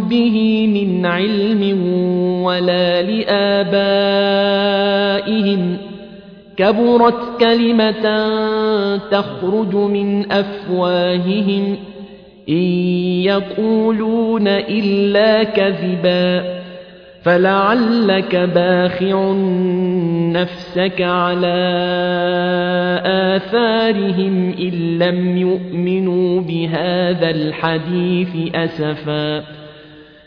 به من علم ولا لآبائهم. كبرت كلمة تخرج من أفواههم. إن يقولون إلا كذبا فلعلك باخع نفسك على آثارهم إن لم يؤمنوا بهذا الحديث أسفا.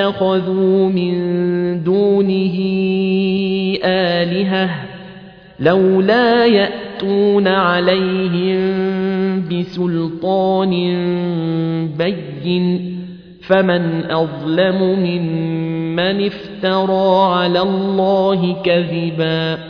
اتخذوا من دونه آلهة لولا يأتون عليهم بسلطان بين فمن أظلم ممن افترى على الله كذبا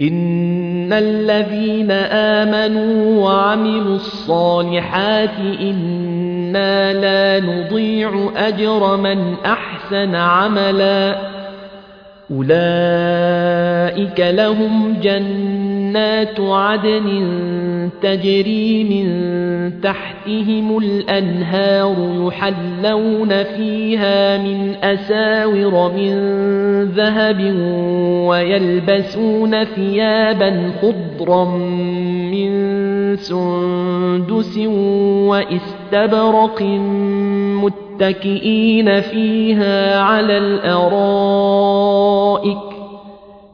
إن الذين آمنوا وعملوا الصالحات إنا لا نضيع أجر من أحسن عملا أولئك لهم جنات عدن تجري من تحتهم الأنهار يحلون فيها من أساور من ذهب ويلبسون ثيابا خضرا من سندس وإستبرق متكئين فيها على الأرائك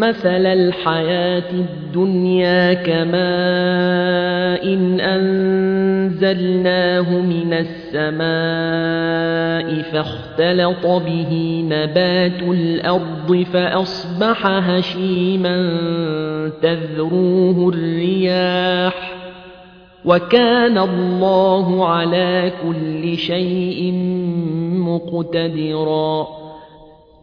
مثل الحياة الدنيا كماء أنزلناه من السماء فاختلط به نبات الأرض فأصبح هشيما تذروه الرياح وكان الله على كل شيء مقتدرا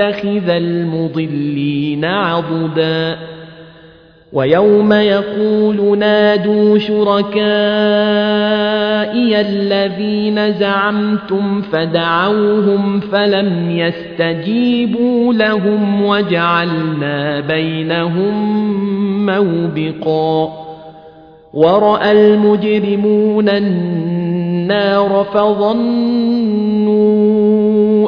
متخذ المضلين عضدا. ويوم يقول نادوا شركائي الذين زعمتم فدعوهم فلم يستجيبوا لهم وجعلنا بينهم موبقا. ورأى المجرمون النار فظنوا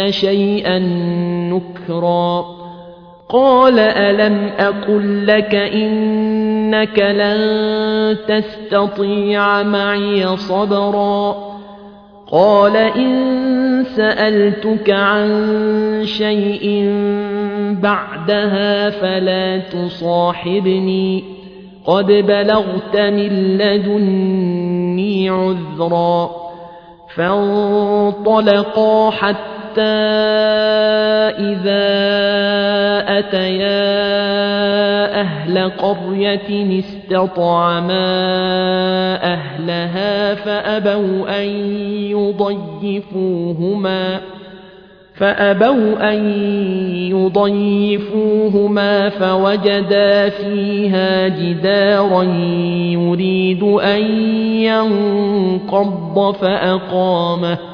شيئا نكرا قال ألم أقل لك إنك لن تستطيع معي صبرا قال إن سألتك عن شيء بعدها فلا تصاحبني قد بلغت من لدني عذرا فانطلقا حتى إذا أتيا أهل قرية استطعما أهلها فأبوا أن يضيفوهما فأبوا أن يضيفوهما فوجدا فيها جدارا يريد أن ينقض فأقامه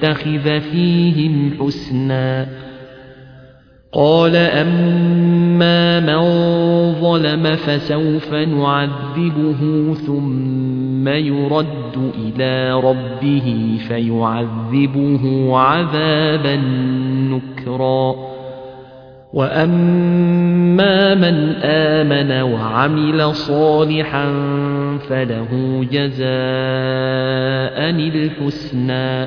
تتخذ فيهم حسنا قال أما من ظلم فسوف نعذبه ثم يرد إلى ربه فيعذبه عذابا نكرا وأما من آمن وعمل صالحا فله جزاء الحسنى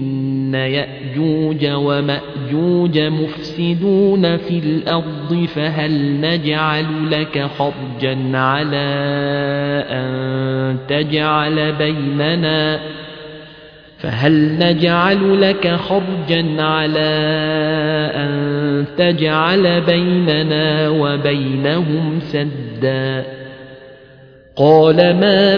يأجوج ومأجوج مفسدون في الأرض فهل نجعل لك خرجا على أن تجعل بيننا فهل نجعل لك خرجا على أن تجعل بيننا وبينهم سدا قال ما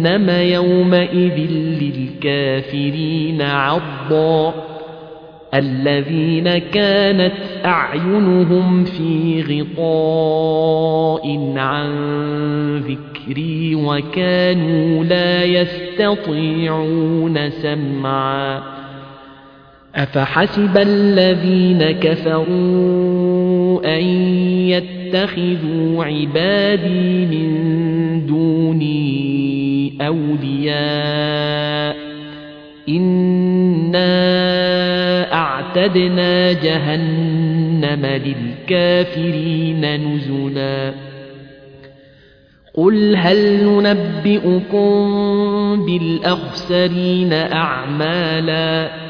جهنم يومئذ للكافرين عضا. الذين كانت أعينهم في غطاء عن ذكري وكانوا لا يستطيعون سمعا. أفحسب الذين كفروا أن يتخذوا عبادي من دوني أولياء إنا أعتدنا جهنم للكافرين نزلا. قل هل ننبئكم بالأخسرين أعمالا؟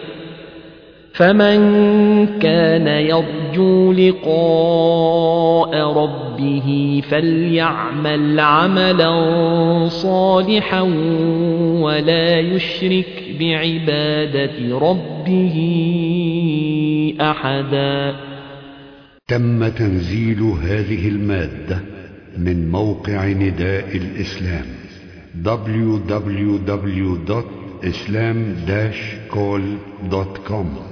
فمن كان يرجو لقاء ربه فليعمل عملا صالحا ولا يشرك بعبادة ربه أحدا. تم تنزيل هذه المادة من موقع نداء الإسلام www.islam-call.com